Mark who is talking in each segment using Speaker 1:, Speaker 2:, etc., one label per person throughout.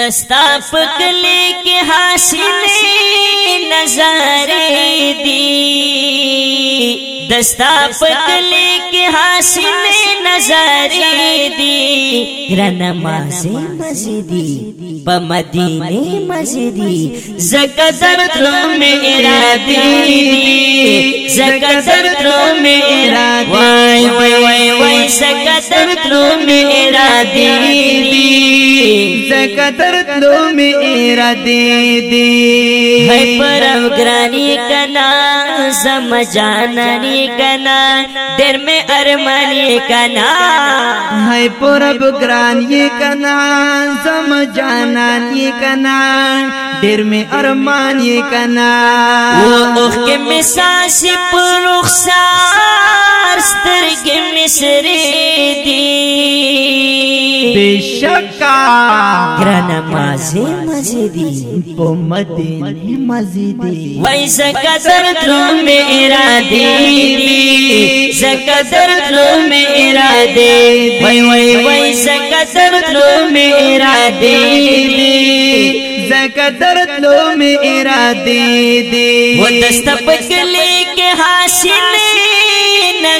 Speaker 1: दस्ता पकले के हासिल नजारे दी। दस्ता पकले के हासिल नजारे दी। रनमाजे मस्जिदी बमदीने मस्जिदी जकदर तो मेरा दी। जकदर तो मेरा जकदर तो मेरा
Speaker 2: लो मेरा दे दे है
Speaker 1: परम ग्रानी कना समझानी कना देर में अरमानी कना
Speaker 2: है पूरब ग्रान ये कना समझाना ये कना देर में अरमान ये कना वो उख
Speaker 1: के मिसासी पुरुखसार स्तरगे मिसरे दी।
Speaker 2: बेशका ग्राना
Speaker 1: माजे मजेदी।
Speaker 2: मदीने मस्जिदी
Speaker 1: वैसा कदर तो मेरा दीदी सकदर तो मेरा दे वै वै वैसा कदर तो मेरा दीदी
Speaker 2: जकदर लो मेरा दे दे वो दस्तप
Speaker 1: के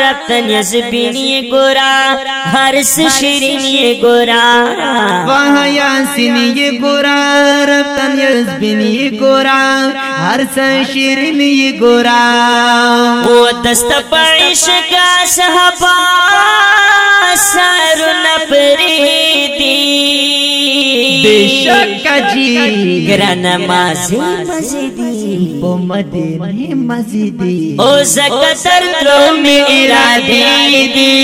Speaker 1: रतन यजबिनी गोरा हर्ष शिरीनी गोरा।
Speaker 2: वहाँ यासिन ये गोरा रतन यजबिन गोरा हर शिरिन ये गोरा।
Speaker 1: वो दस्त पैश का सहबा सारू नपरीती
Speaker 2: बेशक जी। ग्रन
Speaker 1: माजी मजीदी
Speaker 2: वो मदीने मस्जिदी
Speaker 1: ओ जकतर तो मेरा दीदी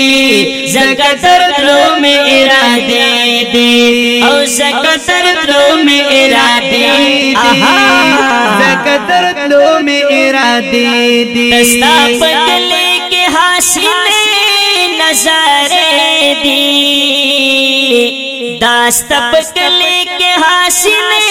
Speaker 1: जकतर तो मेरा दीदी ओ जकतर तो मेरा दीदी आहा
Speaker 2: जकदर लो मेरा दे। दे दस्ता
Speaker 1: बदले के हासिल नजारे दी। दास्त बदले के हासिल नजारे दी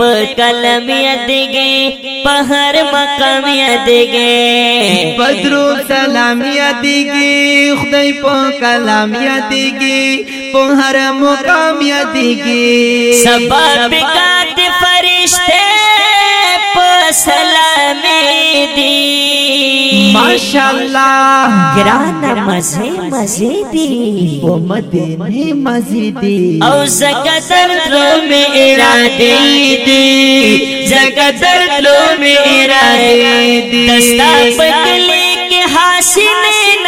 Speaker 1: कलमियत अदगे पहर मकामियत अदगे
Speaker 2: बद्रो सलामी अदगे खुदाई पो कलामिया अदगे पो मकामी अदगे सब
Speaker 1: बिकात फरिश्ते सलामी दी।
Speaker 2: माशाल्लाह। ग्राना
Speaker 1: मज़े मज़े दी।
Speaker 2: वो मदीने मस्जिदी। औ
Speaker 1: जकदर लो मेरा दीदी जगदर लो मेरा
Speaker 2: दी। दस्ता
Speaker 1: बदले के